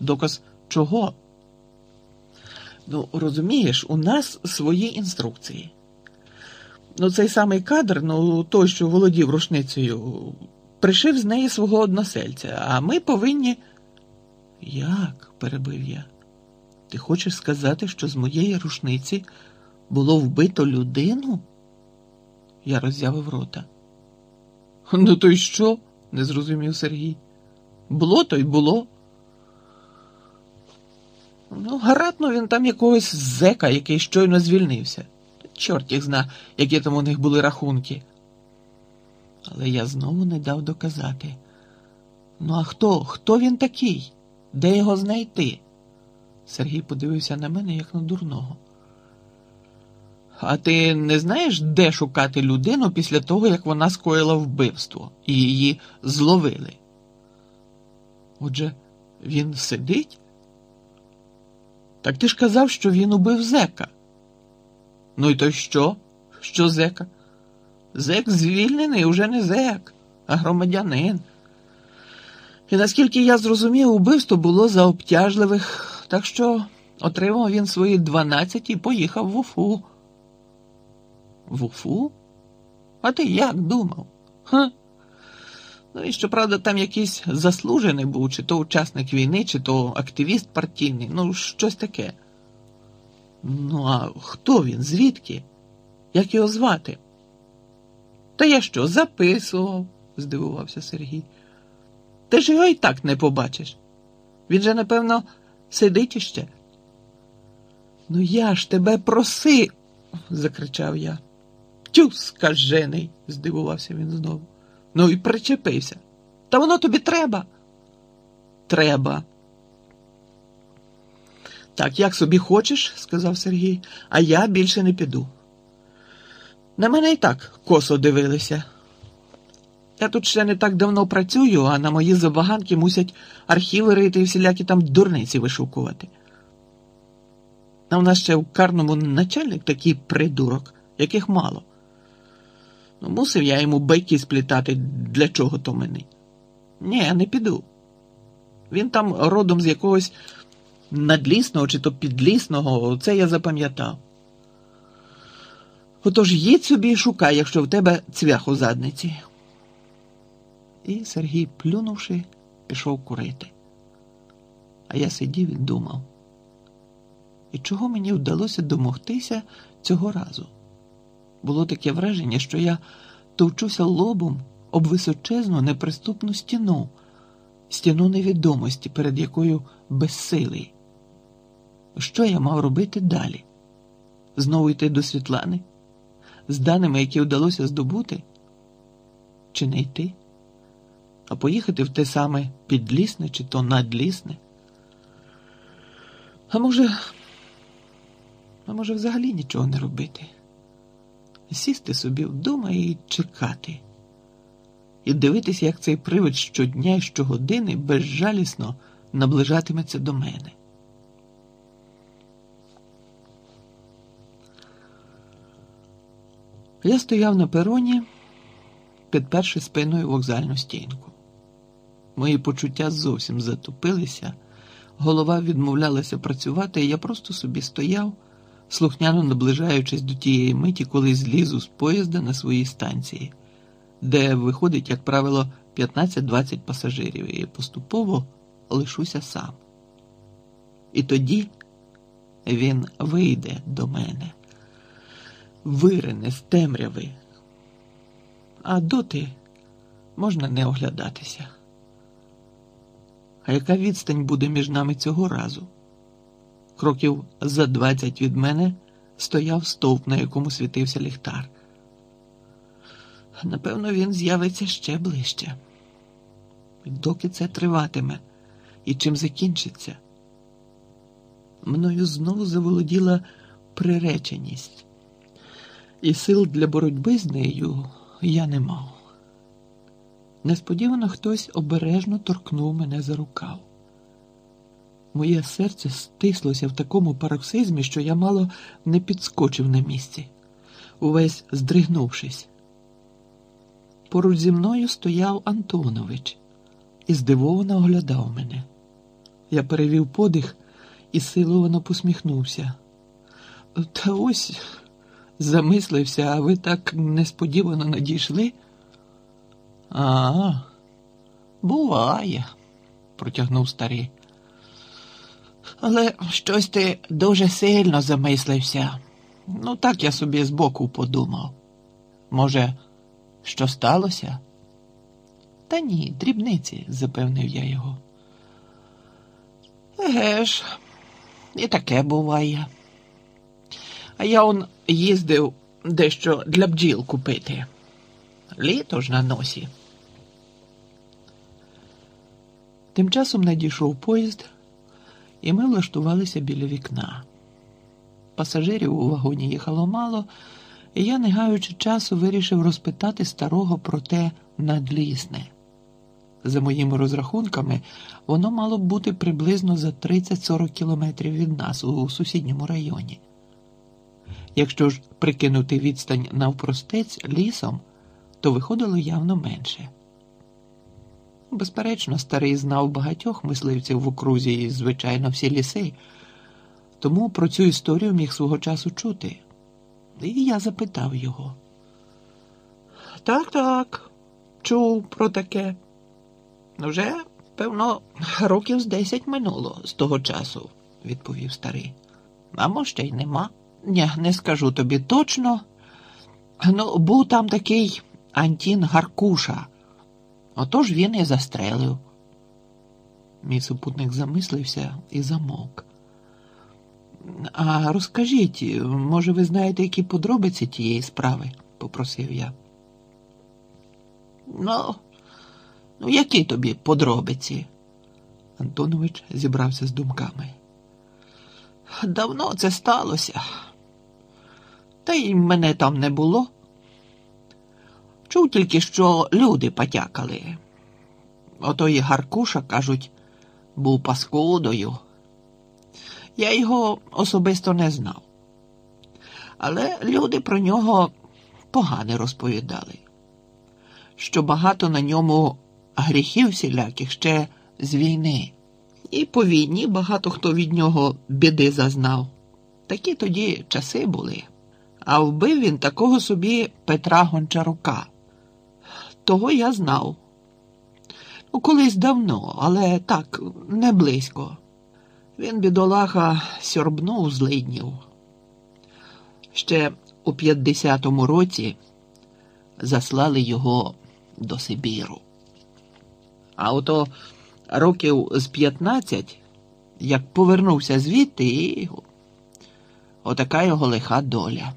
Доказ чого? Ну, розумієш, у нас свої інструкції. Ну, цей самий кадр, ну той, що володів рушницею, пришив з неї свого односельця, а ми повинні. Як? перебив я. Ти хочеш сказати, що з моєї рушниці було вбито людину? Я роззявив рота. Ну, то й що? не зрозумів Сергій. Було то й було. Ну, гарантно він там якогось зека, який щойно звільнився. Чорт їх зна, які там у них були рахунки. Але я знову не дав доказати. Ну, а хто? Хто він такий? Де його знайти? Сергій подивився на мене, як на дурного. А ти не знаєш, де шукати людину після того, як вона скоїла вбивство і її зловили? Отже, він сидить? Так ти ж казав, що він убив зека. Ну і то що? Що зека? Зек звільнений уже не зек, а громадянин. І наскільки я зрозумів, убивство було за обтяжливих, так що отримав він свої дванадцять і поїхав в Уфу. В Уфу? А ти як думав? Ха? Ну і щоправда, там якийсь заслужений був, чи то учасник війни, чи то активіст партійний, ну щось таке. Ну, а хто він? Звідки? Як його звати? Та я що, записував, здивувався Сергій. Ти ж його і так не побачиш. Він же, напевно, сидить іще. Ну, я ж тебе просив, закричав я. Тю, скажений, здивувався він знову. Ну і причепився. Та воно тобі треба. Треба. Так, як собі хочеш, сказав Сергій, а я більше не піду. На мене і так косо дивилися. Я тут ще не так давно працюю, а на мої забаганки мусять архіви рити і всілякі там дурниці вишукувати. А в нас ще в карному начальник такий придурок, яких мало. Ну, мусив я йому байки сплітати, для чого то мені. Ні, не піду. Він там родом з якогось надлісного чи то підлісного, це я запам'ятав. Отож їдь собі і шукай, якщо в тебе цвях у задниці. І Сергій, плюнувши, пішов курити. А я сидів і думав. І чого мені вдалося домогтися цього разу? Було таке враження, що я товчуся лобом об височезну неприступну стіну, стіну невідомості, перед якою безсилий. Що я мав робити далі? Знову йти до Світлани? З даними, які вдалося здобути? Чи не йти? А поїхати в те саме підлісне чи то надлісне? А може, а може, взагалі нічого не робити? Сісти собі вдома і чекати, і дивитися, як цей привид щодня і щогодини безжалісно наближатиметься до мене. Я стояв на пероні, підперши спиною вокзальну стінку. Мої почуття зовсім затопилися, голова відмовлялася працювати, і я просто собі стояв, слухняно наближаючись до тієї миті, коли злізу з поїзда на своїй станції, де виходить, як правило, 15-20 пасажирів, і поступово лишуся сам. І тоді він вийде до мене вирине з темряви, а доти можна не оглядатися. А яка відстань буде між нами цього разу? Кроків за двадцять від мене стояв стовп, на якому світився ліхтар. Напевно, він з'явиться ще ближче. Доки це триватиме і чим закінчиться, мною знову заволоділа приреченість і сил для боротьби з нею я не мав. Несподівано хтось обережно торкнув мене за рукав. Моє серце стислося в такому пароксизмі, що я мало не підскочив на місці, увесь здригнувшись. Поруч зі мною стояв Антонович і здивовано оглядав мене. Я перевів подих і силовано посміхнувся. Та ось замислився, а ви так несподівано надійшли. А, буває, протягнув старий. Але щось ти дуже сильно замислився. Ну, так я собі збоку подумав. Може, що сталося? Та ні, дрібниці, запевнив я його. Еге ж, і таке буває. А я он їздив дещо для бджіл купити. Літо ж на носі. Тим часом надійшов поїзд, і ми влаштувалися біля вікна. Пасажирів у вагоні їхало мало, і я, не гаючи часу, вирішив розпитати старого про те надлісне. За моїми розрахунками, воно мало б бути приблизно за 30-40 кілометрів від нас у сусідньому районі. Якщо ж прикинути відстань навпростець лісом, то виходило явно менше. Безперечно, старий знав багатьох мисливців в окрузі і, звичайно, всі ліси, тому про цю історію міг свого часу чути. І я запитав його. Так, так, чув про таке. Вже, певно, років з десять минуло з того часу, відповів старий. А ще й нема. Ні, не скажу тобі точно. Ну, був там такий Антін Гаркуша. Отож він і застрелив. Мій супутник замислився і замовк. А розкажіть, може, ви знаєте, які подробиці тієї справи? попросив я. Ну, ну, які тобі подробиці? Антонович зібрався з думками. Давно це сталося, та й мене там не було. Чув тільки, що люди потякали. Ото і Гаркуша, кажуть, був паскудою. Я його особисто не знав. Але люди про нього погано розповідали, що багато на ньому гріхів всіляких ще з війни. І по війні багато хто від нього біди зазнав. Такі тоді часи були. А вбив він такого собі Петра Гончарука. Того я знав. Ну, колись давно, але так, не близько. Він, бідолаха, сьорбнув злиднів. Ще у 50-му році заслали його до Сибіру. А ото років з 15, як повернувся звідти, і отака його лиха доля.